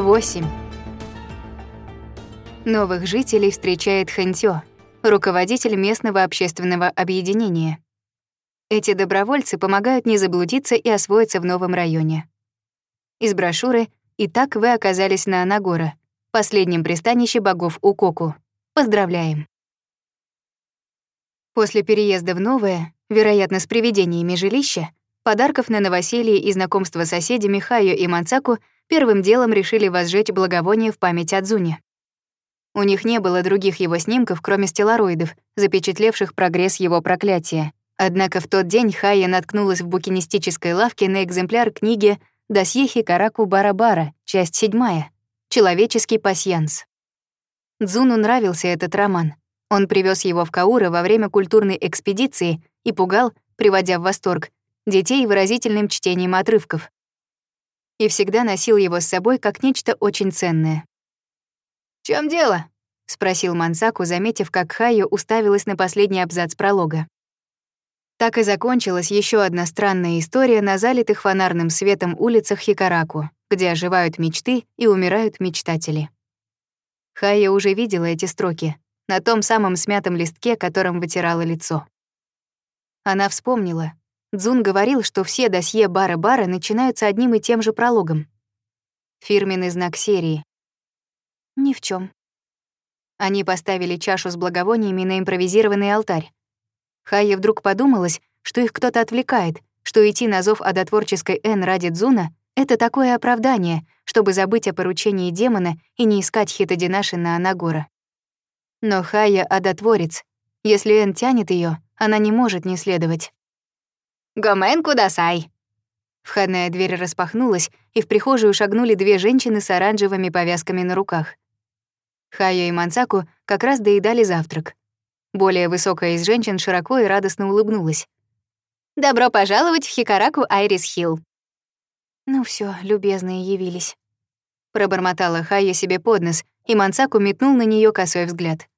8. Новых жителей встречает Хэнтё, руководитель местного общественного объединения. Эти добровольцы помогают не заблудиться и освоиться в новом районе. Из брошюры «И так вы оказались на Анагора», последнем пристанище богов Укоку. Поздравляем! После переезда в новое, вероятно, с привидениями жилища, подарков на новоселье и знакомства с соседями Хайо и Мансаку — первым делом решили возжечь благовоние в память о Дзуне. У них не было других его снимков, кроме стеллароидов, запечатлевших прогресс его проклятия. Однако в тот день Хая наткнулась в букинистической лавке на экземпляр книги «Досье Хикараку Барабара», часть седьмая, «Человеческий пасьянс». Дзуну нравился этот роман. Он привез его в Каура во время культурной экспедиции и пугал, приводя в восторг, детей выразительным чтением отрывков и всегда носил его с собой как нечто очень ценное. «В чём дело?» — спросил Мансаку, заметив, как Хайо уставилась на последний абзац пролога. Так и закончилась еще одна странная история на залитых фонарным светом улицах Хикараку, где оживают мечты и умирают мечтатели. Хайя уже видела эти строки на том самом смятом листке, которым вытирала лицо. Она вспомнила, Дзун говорил, что все досье бара-бара начинаются одним и тем же прологом. Фирменный знак серии. Ни в чем. Они поставили чашу с благовониями на импровизированный алтарь. Хайе вдруг подумалось, что их кто-то отвлекает, что идти на зов одотворческой Н ради Дзуна — это такое оправдание, чтобы забыть о поручении демона и не искать Хитодинаши на Анагора. Но Хайя — одотворец. Если Н тянет ее, она не может не следовать. «Гомен, куда сай!» Входная дверь распахнулась, и в прихожую шагнули две женщины с оранжевыми повязками на руках. Хайо и Мансаку как раз доедали завтрак. Более высокая из женщин широко и радостно улыбнулась. «Добро пожаловать в Хикараку Айрис Хилл!» «Ну все, любезные явились». Пробормотала Хайя себе под нос, и Мансаку метнул на нее косой взгляд.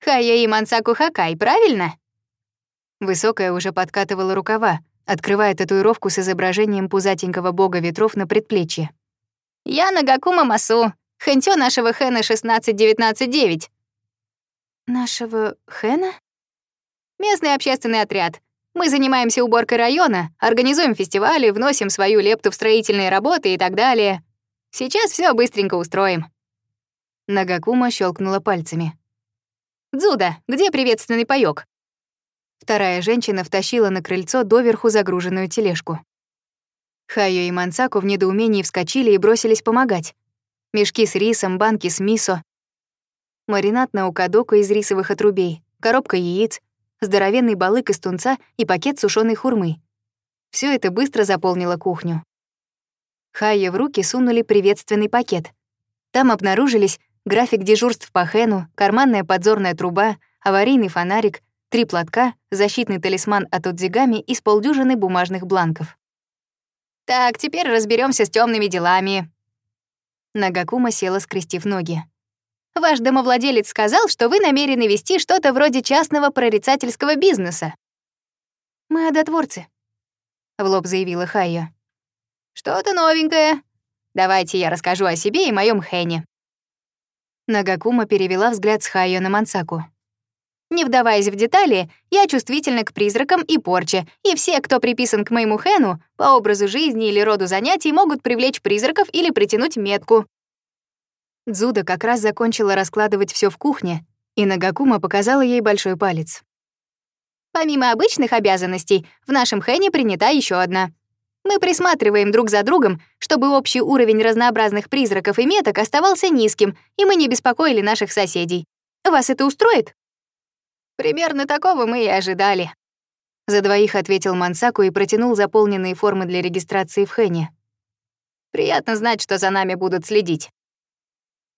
«Хайя и Мансаку Хакай, правильно?» Высокая уже подкатывала рукава, открывая татуировку с изображением пузатенького бога ветров на предплечье. «Я Нагакума Масу, хэнтё нашего хэна 16199». «Нашего хэна?» «Местный общественный отряд. Мы занимаемся уборкой района, организуем фестивали, вносим свою лепту в строительные работы и так далее. Сейчас все быстренько устроим». Нагакума щелкнула пальцами. «Дзуда, где приветственный паёк?» Вторая женщина втащила на крыльцо доверху загруженную тележку. Хайо и Мансаку в недоумении вскочили и бросились помогать. Мешки с рисом, банки с мисо. Маринад на укадоку из рисовых отрубей, коробка яиц, здоровенный балык из тунца и пакет сушеной хурмы. Все это быстро заполнило кухню. Хайе в руки сунули приветственный пакет. Там обнаружились график дежурств по Хэну, карманная подзорная труба, аварийный фонарик — три платка, защитный талисман от удзигами и с полдюжины бумажных бланков. «Так, теперь разберемся с темными делами». Нагакума села, скрестив ноги. «Ваш домовладелец сказал, что вы намерены вести что-то вроде частного прорицательского бизнеса». «Мы одотворцы», — в лоб заявила Хайо. «Что-то новенькое. Давайте я расскажу о себе и моем Хэне». Нагакума перевела взгляд с Хайо на Мансаку. Не вдаваясь в детали, я чувствительна к призракам и порче, и все, кто приписан к моему Хэну, по образу жизни или роду занятий, могут привлечь призраков или притянуть метку. Дзуда как раз закончила раскладывать все в кухне, и Нагакума показала ей большой палец. Помимо обычных обязанностей, в нашем Хэне принята еще одна. Мы присматриваем друг за другом, чтобы общий уровень разнообразных призраков и меток оставался низким, и мы не беспокоили наших соседей. Вас это устроит? Примерно такого мы и ожидали. За двоих ответил Мансаку и протянул заполненные формы для регистрации в Хэне. Приятно знать, что за нами будут следить.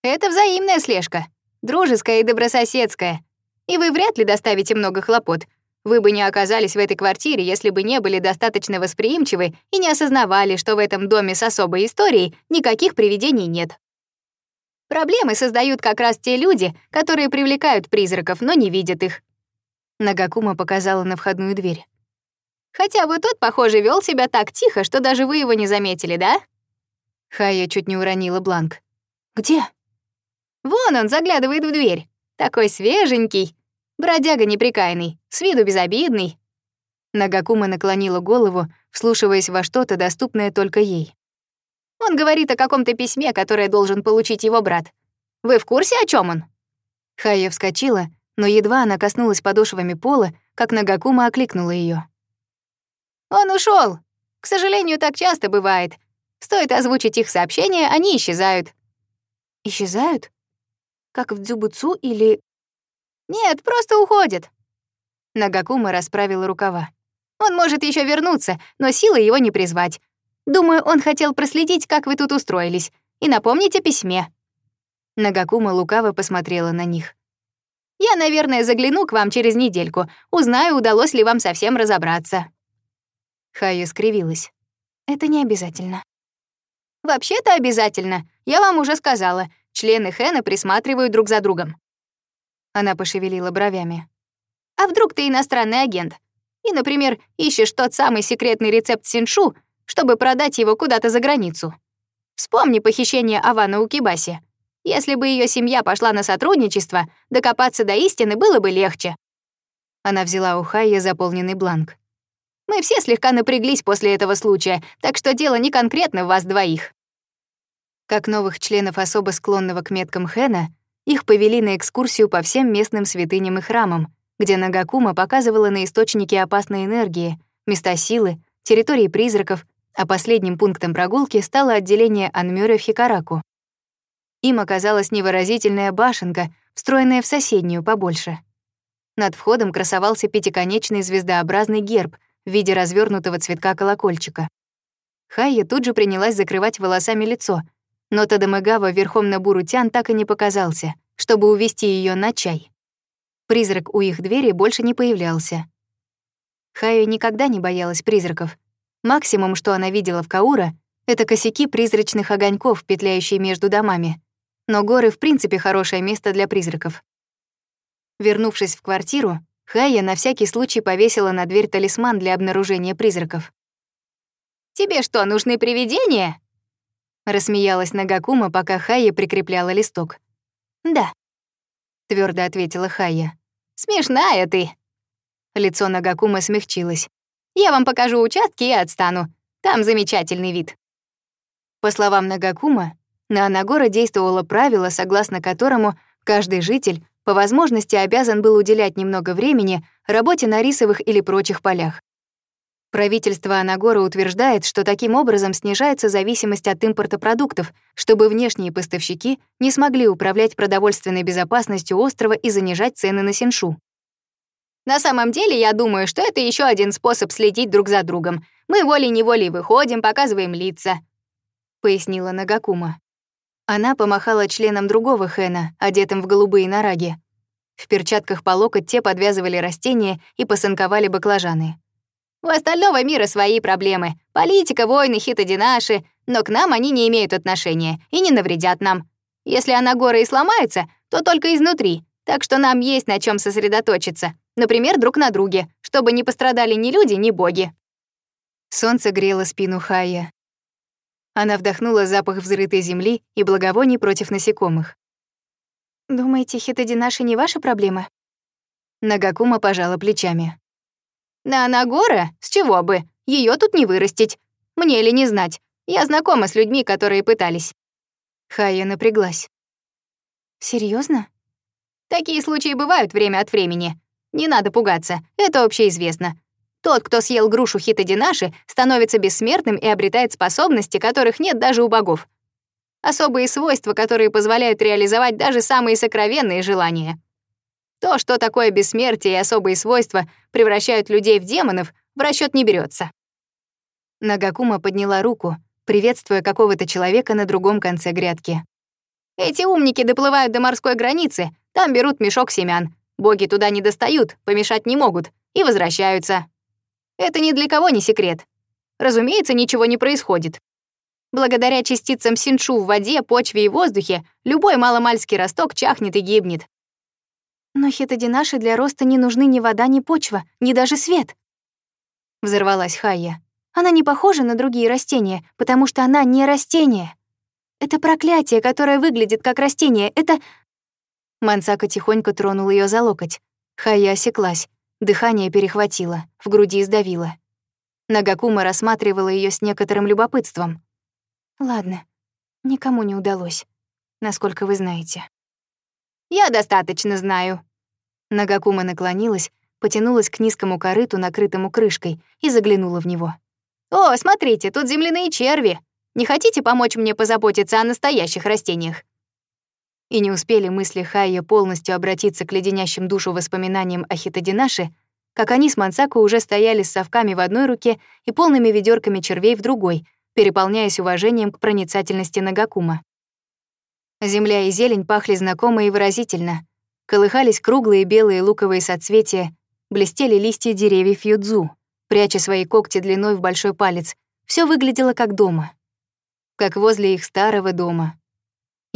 Это взаимная слежка, дружеская и добрососедская. И вы вряд ли доставите много хлопот. Вы бы не оказались в этой квартире, если бы не были достаточно восприимчивы и не осознавали, что в этом доме с особой историей никаких привидений нет. Проблемы создают как раз те люди, которые привлекают призраков, но не видят их. Нагакума показала на входную дверь. Хотя бы тот, похоже, вел себя так тихо, что даже вы его не заметили, да? Хая чуть не уронила бланк. Где? Вон он заглядывает в дверь. Такой свеженький. Бродяга неприкаянный, с виду безобидный. Нагакума наклонила голову, вслушиваясь во что-то, доступное только ей. Он говорит о каком-то письме, которое должен получить его брат. Вы в курсе, о чем он?» Хая вскочила, но едва она коснулась подошвами пола, как Нагакума окликнула ее. «Он ушел. К сожалению, так часто бывает. Стоит озвучить их сообщение, они исчезают». «Исчезают? Как в Дзюбуцу или...» «Нет, просто уходят». Нагакума расправила рукава. «Он может еще вернуться, но силы его не призвать. Думаю, он хотел проследить, как вы тут устроились, и напомнить о письме». Нагакума лукаво посмотрела на них. «Я, наверное, загляну к вам через недельку, узнаю, удалось ли вам совсем разобраться». Хая скривилась. «Это не обязательно». «Вообще-то обязательно. Я вам уже сказала. Члены Хэна присматривают друг за другом». Она пошевелила бровями. «А вдруг ты иностранный агент? И, например, ищешь тот самый секретный рецепт синшу, чтобы продать его куда-то за границу. Вспомни похищение Авана у Кибаси. Если бы ее семья пошла на сотрудничество, докопаться до истины было бы легче. Она взяла у Хайя заполненный бланк. Мы все слегка напряглись после этого случая, так что дело не конкретно в вас двоих. Как новых членов особо склонного к меткам Хэна, их повели на экскурсию по всем местным святыням и храмам, где Нагакума показывала на источники опасной энергии, места силы, территории призраков а последним пунктом прогулки стало отделение Анмёры в Хикараку. Им оказалась невыразительная башенка, встроенная в соседнюю побольше. Над входом красовался пятиконечный звездообразный герб в виде развернутого цветка колокольчика. Хайя тут же принялась закрывать волосами лицо, но Тадамегава верхом на Бурутян так и не показался, чтобы увести ее на чай. Призрак у их двери больше не появлялся. Хайя никогда не боялась призраков — Максимум, что она видела в Каура, это косяки призрачных огоньков, петляющие между домами. Но горы в принципе хорошее место для призраков. Вернувшись в квартиру, Хая на всякий случай повесила на дверь талисман для обнаружения призраков. «Тебе что, нужны привидения?» Рассмеялась Нагакума, пока Хая прикрепляла листок. «Да», — твердо ответила Хая. «Смешная ты!» Лицо Нагакума смягчилось. Я вам покажу участки и отстану. Там замечательный вид». По словам Нагакума, на Анагора действовало правило, согласно которому каждый житель по возможности обязан был уделять немного времени работе на рисовых или прочих полях. Правительство Анагора утверждает, что таким образом снижается зависимость от импорта продуктов, чтобы внешние поставщики не смогли управлять продовольственной безопасностью острова и занижать цены на синшу. На самом деле, я думаю, что это еще один способ следить друг за другом. Мы волей-неволей выходим, показываем лица», — пояснила Нагакума. Она помахала членом другого хэна, одетым в голубые нараги. В перчатках по локоть те подвязывали растения и посынковали баклажаны. «У остального мира свои проблемы. Политика, войны, хитодинаши. Но к нам они не имеют отношения и не навредят нам. Если она горы и сломается, то только изнутри, так что нам есть на чем сосредоточиться. Например, друг на друге, чтобы не пострадали ни люди, ни боги. Солнце грело спину Хая. Она вдохнула запах взрытой земли и благовоний против насекомых. «Думаете, хитодинаши не ваша проблема?» Нагакума пожала плечами. «На Анагора? С чего бы? Ее тут не вырастить. Мне ли не знать? Я знакома с людьми, которые пытались». Хая напряглась. Серьезно? Такие случаи бывают время от времени. Не надо пугаться, это общеизвестно. Тот, кто съел грушу хитодинаши, становится бессмертным и обретает способности, которых нет даже у богов. Особые свойства, которые позволяют реализовать даже самые сокровенные желания. То, что такое бессмертие и особые свойства превращают людей в демонов, в расчет не берется. Нагакума подняла руку, приветствуя какого-то человека на другом конце грядки. «Эти умники доплывают до морской границы, там берут мешок семян. Боги туда не достают, помешать не могут, и возвращаются. Это ни для кого не секрет. Разумеется, ничего не происходит. Благодаря частицам синшу в воде, почве и воздухе любой маломальский росток чахнет и гибнет. «Но хетодинаши для роста не нужны ни вода, ни почва, ни даже свет», — взорвалась Хайя. «Она не похожа на другие растения, потому что она не растение. Это проклятие, которое выглядит как растение. Это Мансака тихонько тронул ее за локоть. Хая осеклась, дыхание перехватило, в груди сдавило. Нагакума рассматривала ее с некоторым любопытством. «Ладно, никому не удалось, насколько вы знаете». «Я достаточно знаю». Нагакума наклонилась, потянулась к низкому корыту, накрытому крышкой, и заглянула в него. «О, смотрите, тут земляные черви! Не хотите помочь мне позаботиться о настоящих растениях? и не успели мысли Хайя полностью обратиться к леденящим душу воспоминаниям о Хитодинаше, как они с Мансаку уже стояли с совками в одной руке и полными ведерками червей в другой, переполняясь уважением к проницательности Нагакума. Земля и зелень пахли знакомо и выразительно. Колыхались круглые белые луковые соцветия, блестели листья деревьев юдзу, пряча свои когти длиной в большой палец. Все выглядело как дома. Как возле их старого дома,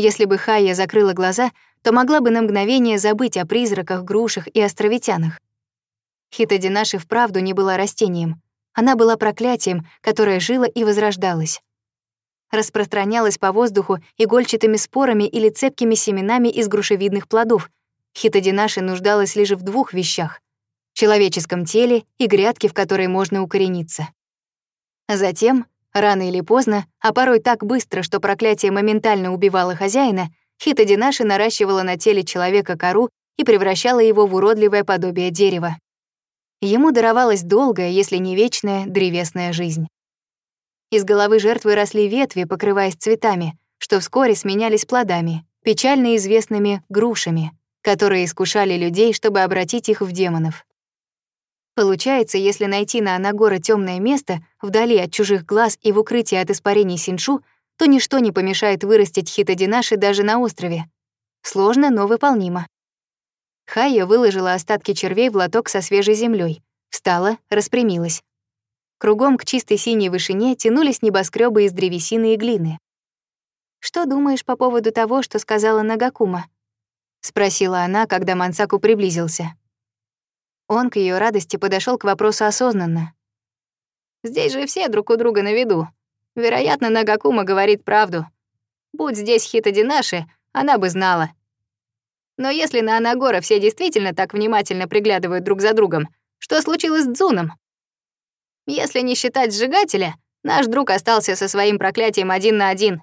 если бы Хая закрыла глаза, то могла бы на мгновение забыть о призраках, грушах и островитянах. Хитодинаши вправду не была растением. Она была проклятием, которое жило и возрождалось. Распространялась по воздуху игольчатыми спорами или цепкими семенами из грушевидных плодов. Хитодинаши нуждалась лишь в двух вещах — человеческом теле и грядке, в которой можно укорениться. Затем Рано или поздно, а порой так быстро, что проклятие моментально убивало хозяина, хитодинаши наращивала на теле человека кору и превращала его в уродливое подобие дерева. Ему даровалась долгая, если не вечная, древесная жизнь. Из головы жертвы росли ветви, покрываясь цветами, что вскоре сменялись плодами, печально известными грушами, которые искушали людей, чтобы обратить их в демонов. Получается, если найти на Анагора темное место, вдали от чужих глаз и в укрытии от испарений Синшу, то ничто не помешает вырастить хитодинаши даже на острове. Сложно, но выполнимо. Хайя выложила остатки червей в лоток со свежей землей, встала, распрямилась. Кругом к чистой синей вышине тянулись небоскребы из древесины и глины. «Что думаешь по поводу того, что сказала Нагакума?» — спросила она, когда Мансаку приблизился. Он к ее радости подошел к вопросу осознанно. «Здесь же все друг у друга на виду. Вероятно, Нагакума говорит правду. Будь здесь Хитодинаши, она бы знала. Но если на Анагора все действительно так внимательно приглядывают друг за другом, что случилось с Дзуном? Если не считать сжигателя, наш друг остался со своим проклятием один на один».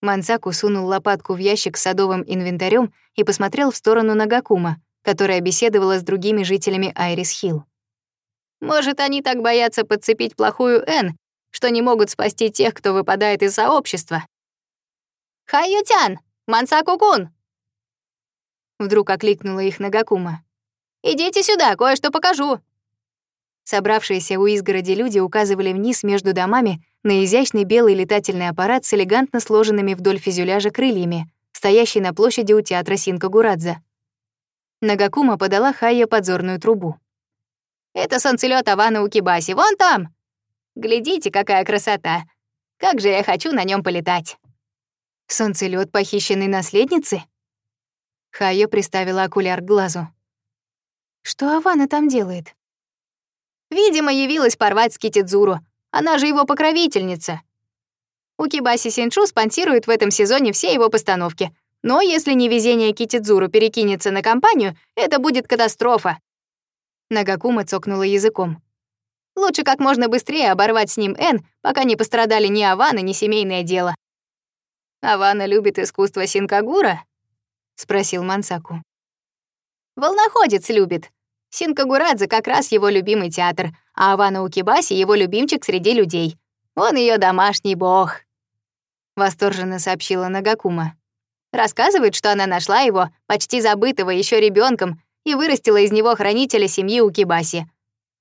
Мансаку сунул лопатку в ящик с садовым инвентарем и посмотрел в сторону Нагакума — которая беседовала с другими жителями Айрис-Хилл. «Может, они так боятся подцепить плохую Н, что не могут спасти тех, кто выпадает из сообщества?» «Хайютян! Мансакукун!» Вдруг окликнула их Нагакума. «Идите сюда, кое-что покажу!» Собравшиеся у изгороди люди указывали вниз между домами на изящный белый летательный аппарат с элегантно сложенными вдоль фюзеляжа крыльями, стоящий на площади у театра Синкагурадзе. Нагакума подала Хайе подзорную трубу. «Это санцелёт Авана Укибаси, вон там! Глядите, какая красота! Как же я хочу на нем полетать!» «Солнцелёт похищенной наследницы?» Хайо приставила окуляр к глазу. «Что Авана там делает?» «Видимо, явилась порвать Скитидзуру. Она же его покровительница. Укибаси Синчу спонсирует в этом сезоне все его постановки — но если невезение Китидзуру перекинется на компанию, это будет катастрофа. Нагакума цокнула языком. Лучше как можно быстрее оборвать с ним Н, пока не пострадали ни Авана, ни семейное дело. «Авана любит искусство Синкагура?» — спросил Мансаку. «Волноходец любит. Синкагурадзе как раз его любимый театр, а Авана Укибаси — его любимчик среди людей. Он ее домашний бог», — восторженно сообщила Нагакума. Рассказывает, что она нашла его, почти забытого еще ребенком, и вырастила из него хранителя семьи Укибаси.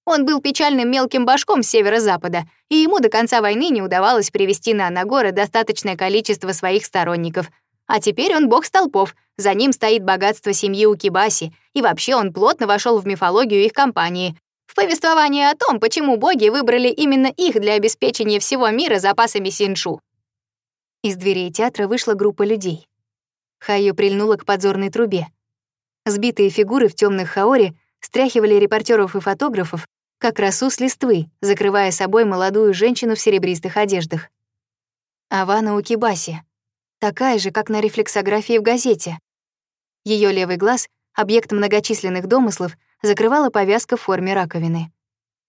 Он был печальным мелким башком с северо-запада, и ему до конца войны не удавалось привести на Анагора достаточное количество своих сторонников. А теперь он бог столпов, за ним стоит богатство семьи Укибаси, и вообще он плотно вошел в мифологию их компании. В повествовании о том, почему боги выбрали именно их для обеспечения всего мира запасами синшу. Из дверей театра вышла группа людей. Хайо прильнула к подзорной трубе. Сбитые фигуры в темных хаоре стряхивали репортеров и фотографов, как росу с листвы, закрывая собой молодую женщину в серебристых одеждах. Авана Укибаси. Такая же, как на рефлексографии в газете. Ее левый глаз, объект многочисленных домыслов, закрывала повязка в форме раковины.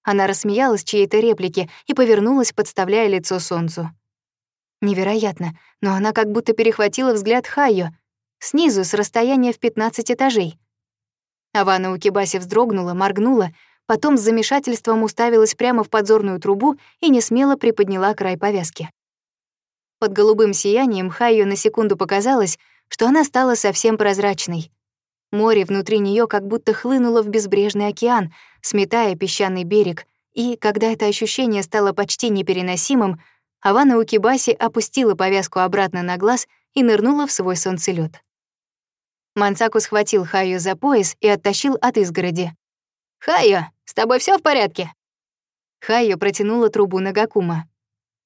Она рассмеялась чьей-то реплике и повернулась, подставляя лицо солнцу. Невероятно, но она как будто перехватила взгляд Хайо, снизу с расстояния в 15 этажей. Авана Укибаси вздрогнула, моргнула, потом с замешательством уставилась прямо в подзорную трубу и несмело приподняла край повязки. Под голубым сиянием Хайо на секунду показалось, что она стала совсем прозрачной. Море внутри нее как будто хлынуло в безбрежный океан, сметая песчаный берег, и, когда это ощущение стало почти непереносимым, Авана Укибаси опустила повязку обратно на глаз и нырнула в свой солнцелёт. Мансаку схватил Хаю за пояс и оттащил от изгороди. «Хайо, с тобой все в порядке?» Хайо протянула трубу Нагакума.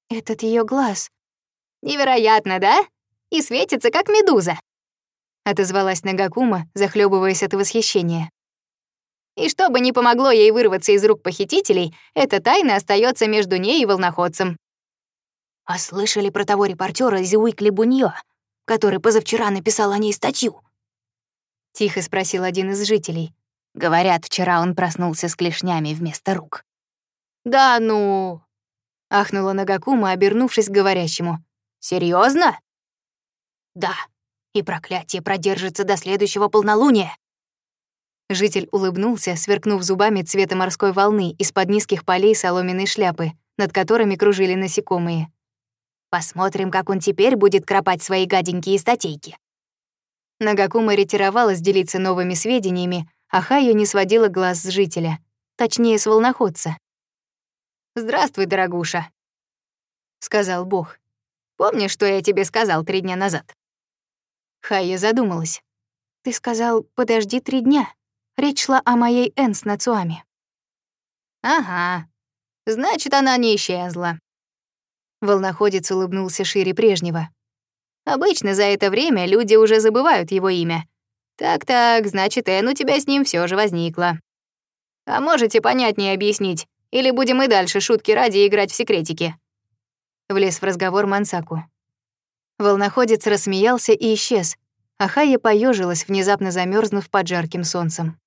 «Этот ее глаз...» «Невероятно, да? И светится, как медуза!» Отозвалась Нагакума, захлебываясь от восхищения. И что бы ни помогло ей вырваться из рук похитителей, эта тайна остается между ней и волноходцем. «А слышали про того репортера из Уикли который позавчера написал о ней статью?» — тихо спросил один из жителей. Говорят, вчера он проснулся с клешнями вместо рук. «Да ну!» — ахнула Нагакума, обернувшись к говорящему. Серьезно? «Да, и проклятие продержится до следующего полнолуния!» Житель улыбнулся, сверкнув зубами цвета морской волны из-под низких полей соломенной шляпы, над которыми кружили насекомые. «Посмотрим, как он теперь будет кропать свои гаденькие статейки». Нагакума ретировалась делиться новыми сведениями, а Хайо не сводила глаз с жителя, точнее, с волноходца. «Здравствуй, дорогуша», — сказал бог. «Помнишь, что я тебе сказал три дня назад?» Хайя задумалась. «Ты сказал, подожди три дня. Речь шла о моей Энс с Нацуами». «Ага. Значит, она не исчезла». Волноходец улыбнулся шире прежнего. Обычно за это время люди уже забывают его имя. Так-так, значит, Энн, у тебя с ним все же возникло. А можете понятнее объяснить? Или будем и дальше шутки ради играть в секретики?» Влез в разговор Мансаку. Волноходец рассмеялся и исчез, а Хайя поежилась, внезапно замерзнув под жарким солнцем.